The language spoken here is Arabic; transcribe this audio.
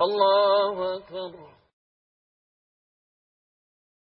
اللہ اکبر